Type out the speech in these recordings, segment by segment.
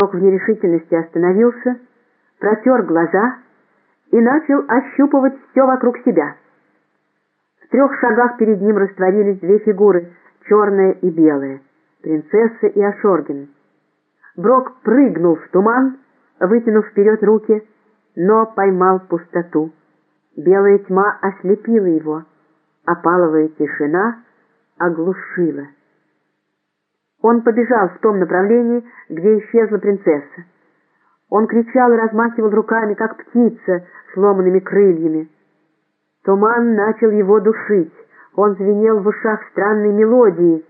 Брок в нерешительности остановился, протер глаза и начал ощупывать все вокруг себя. В трех шагах перед ним растворились две фигуры, черная и белая, принцесса и Ашоргин. Брок прыгнул в туман, вытянув вперед руки, но поймал пустоту. Белая тьма ослепила его, опаловая тишина оглушила. Он побежал в том направлении, где исчезла принцесса. Он кричал и размахивал руками, как птица, сломанными крыльями. Туман начал его душить. Он звенел в ушах странной мелодией.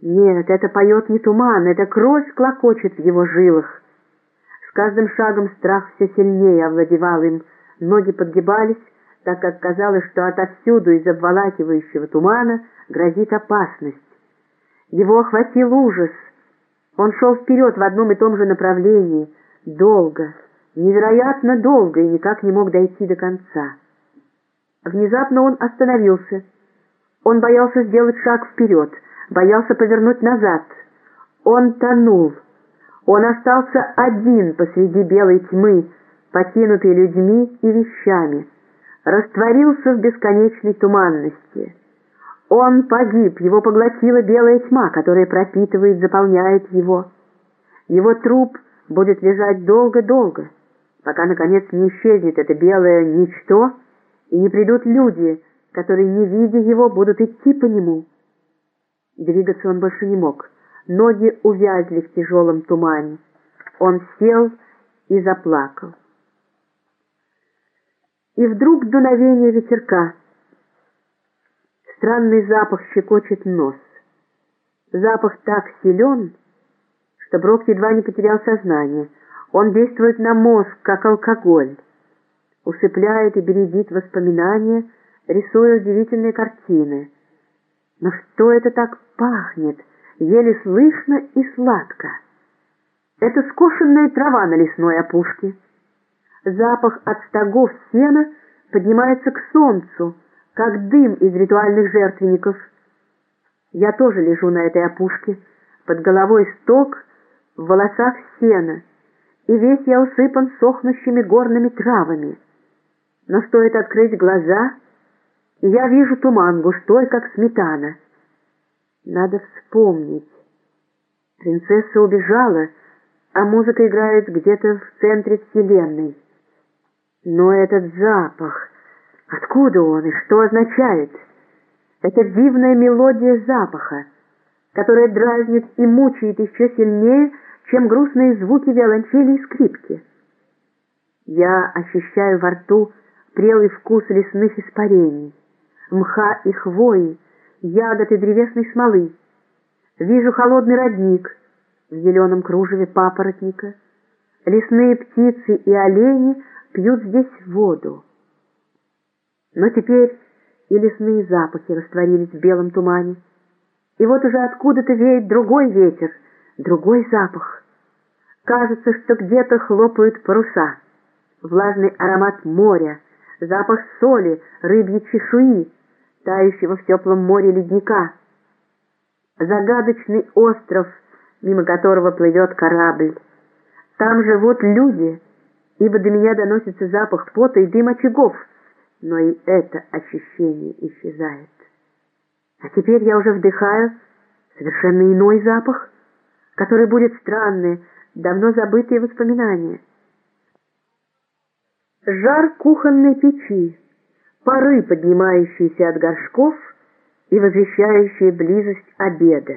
Нет, это поет не туман, это кровь клокочет в его жилах. С каждым шагом страх все сильнее овладевал им. Ноги подгибались, так как казалось, что отовсюду из обволакивающего тумана грозит опасность. Его охватил ужас. Он шел вперед в одном и том же направлении, долго, невероятно долго, и никак не мог дойти до конца. Внезапно он остановился. Он боялся сделать шаг вперед, боялся повернуть назад. Он тонул. Он остался один посреди белой тьмы, покинутый людьми и вещами, растворился в бесконечной туманности. Он погиб, его поглотила белая тьма, которая пропитывает, заполняет его. Его труп будет лежать долго-долго, пока, наконец, не исчезнет это белое ничто, и не придут люди, которые, не видя его, будут идти по нему. Двигаться он больше не мог. Ноги увязли в тяжелом тумане. Он сел и заплакал. И вдруг дуновение ветерка — Странный запах щекочет нос. Запах так силен, что Брок едва не потерял сознание. Он действует на мозг, как алкоголь. Усыпляет и бередит воспоминания, рисуя удивительные картины. Но что это так пахнет, еле слышно и сладко? Это скошенная трава на лесной опушке. Запах от стогов сена поднимается к солнцу, как дым из ритуальных жертвенников. Я тоже лежу на этой опушке, под головой сток, в волосах сена, и весь я усыпан сохнущими горными травами. Но стоит открыть глаза, и я вижу туман густой, как сметана. Надо вспомнить. Принцесса убежала, а музыка играет где-то в центре вселенной. Но этот запах... Откуда он и что означает? Это дивная мелодия запаха, которая дразнит и мучает еще сильнее, чем грустные звуки виолончели и скрипки. Я ощущаю во рту прелый вкус лесных испарений, мха и хвои, ягод и древесной смолы. Вижу холодный родник в зеленом кружеве папоротника. Лесные птицы и олени пьют здесь воду. Но теперь и лесные запахи растворились в белом тумане. И вот уже откуда-то веет другой ветер, другой запах. Кажется, что где-то хлопают паруса. Влажный аромат моря, запах соли, рыбьей чешуи, тающего в теплом море ледника. Загадочный остров, мимо которого плывет корабль. Там живут люди, ибо до меня доносится запах пота и дым очагов — но и это ощущение исчезает. А теперь я уже вдыхаю совершенно иной запах, который будет странные, давно забытые воспоминания. Жар кухонной печи, пары, поднимающиеся от горшков и возвещающие близость обеда.